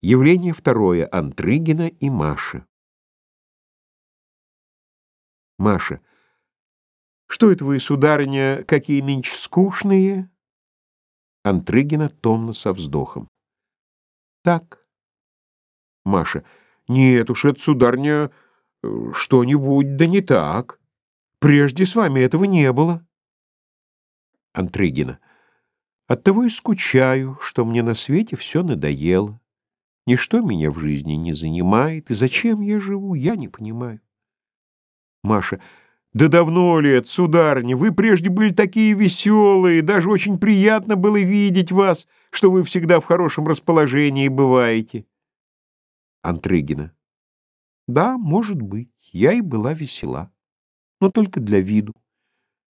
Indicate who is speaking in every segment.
Speaker 1: Явление второе. Антрыгина и Маша. Маша. Что это вы, сударыня, какие нынче скучные? Антрыгина томно со вздохом. Так. Маша. Нет уж, это, сударыня, что-нибудь да не так. Прежде с вами этого не было. Антрыгина. Оттого и скучаю, что мне на свете все надоело. Ничто меня в жизни не занимает, и зачем я живу, я не понимаю. Маша. Да давно это, сударыня? Вы прежде были такие веселые, даже очень приятно было видеть вас, что вы всегда в хорошем расположении бываете. Антрыгина. Да, может быть, я и была весела, но только для виду.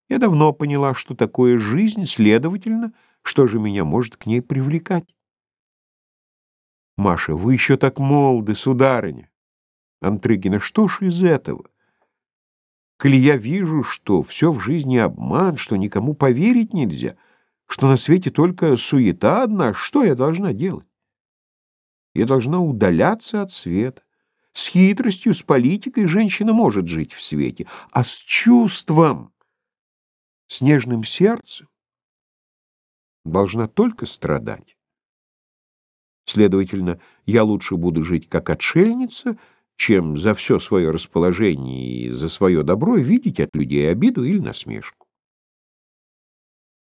Speaker 1: Я давно поняла, что такое жизнь, следовательно, что же меня может к ней привлекать. Маша, вы еще так молоды, сударыня. Антрыгина, что ж из этого? Коли я вижу, что все в жизни обман, что никому поверить нельзя, что на свете только суета одна, что я должна делать? Я должна удаляться от света. С хитростью, с политикой женщина может жить в свете, а с чувством, с нежным сердцем должна только страдать. Следовательно, я лучше буду жить как отшельница, чем за все свое расположение и за свое добро видеть от людей обиду или насмешку.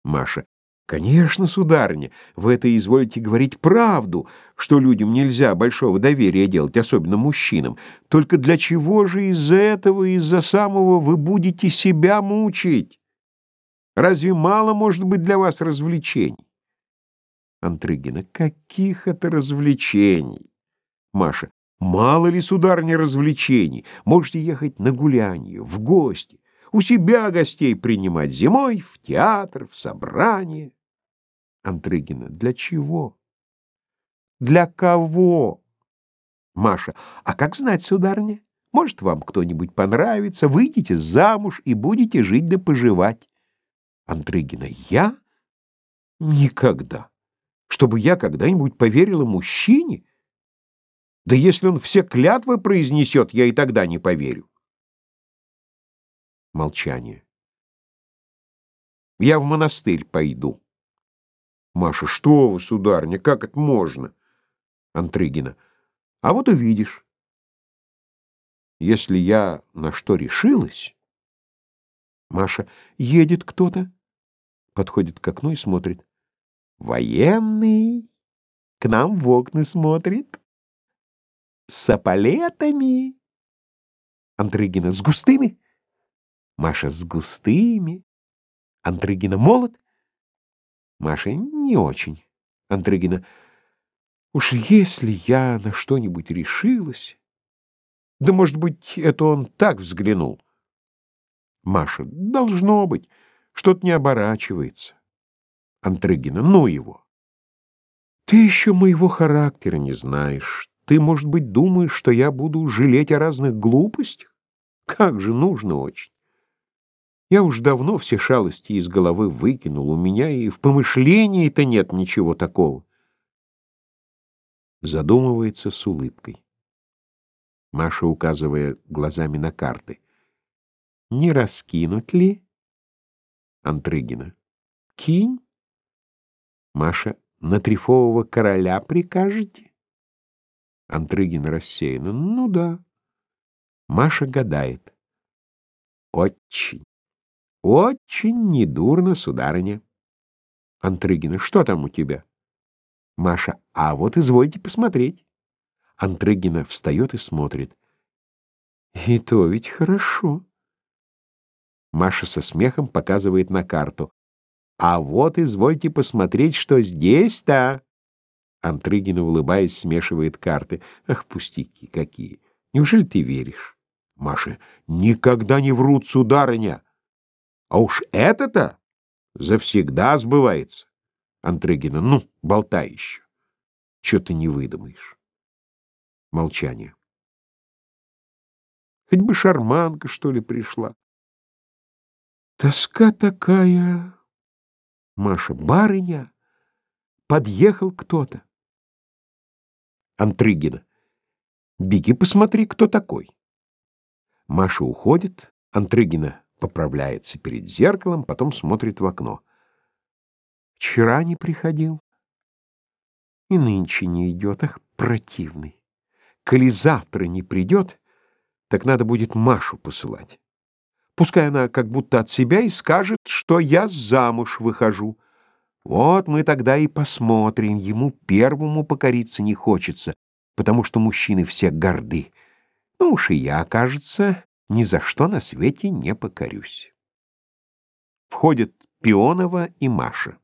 Speaker 1: Маша. Конечно, сударыня, вы это изволите говорить правду, что людям нельзя большого доверия делать, особенно мужчинам. Только для чего же из-за этого, из-за самого вы будете себя мучить? Разве мало может быть для вас развлечений? Антрыгина. Каких это развлечений? Маша. Мало ли, сударыня, развлечений. Можете ехать на гулянье, в гости, у себя гостей принимать зимой, в театр, в собрание. Антрыгина. Для чего? Для кого? Маша. А как знать, сударыня? Может, вам кто-нибудь понравится, выйдете замуж и будете жить да поживать. Антрыгина. Я? Никогда. Чтобы я когда-нибудь поверила мужчине? Да если он все клятвы произнесет, я и тогда не поверю. Молчание. Я в монастырь пойду. Маша, что вы, сударня, как это можно? Антрыгина. А вот увидишь. Если я на что решилась... Маша. Едет кто-то. Подходит к окну и смотрит. Военный. К нам в окна смотрит. С апалетами. Антрыгина. С густыми. Маша. С густыми. Антрыгина. Молод. Маша. Не очень. Антрыгина. Уж если я на что-нибудь решилась... Да, может быть, это он так взглянул. Маша. Должно быть. Что-то не оборачивается. Антрыгина. Ну его. Ты еще моего характера не знаешь. Ты, может быть, думаешь, что я буду жалеть о разных глупостях? Как же нужно очень. Я уж давно все шалости из головы выкинул. У меня и в помышлении-то нет ничего такого. Задумывается с улыбкой. Маша, указывая глазами на карты. Не раскинуть ли? Антрыгина. Кинь. Маша. На трифового короля прикажете? Антрыгин рассеянно. Ну да. Маша гадает. Очень, очень недурно, сударыня. Антрыгина. Что там у тебя? Маша. А вот извольте посмотреть. Антрыгина встает и смотрит. И то ведь хорошо. Маша со смехом показывает на карту. «А вот, извольте посмотреть, что здесь-то!» Антрыгина, улыбаясь, смешивает карты. «Ах, пустяки какие! Неужели ты веришь?» Маша. «Никогда не врут, сударыня! А уж это-то завсегда сбывается!» Антрыгина. «Ну, болтай еще! Че ты не выдумаешь?» Молчание. Хоть бы шарманка, что ли, пришла. Тоска такая. Маша, барыня, подъехал кто-то. Антрыгина. Беги посмотри, кто такой. Маша уходит, Антрыгина поправляется перед зеркалом, потом смотрит в окно. Вчера не приходил. И нынче не идет, ах, противный. Коли завтра не придет, так надо будет Машу посылать. Пускай она как будто от себя и скажет, что я замуж выхожу. Вот мы тогда и посмотрим, ему первому покориться не хочется, потому что мужчины все горды. Ну уж и я, кажется, ни за что на свете не покорюсь. Входят Пионова и Маша.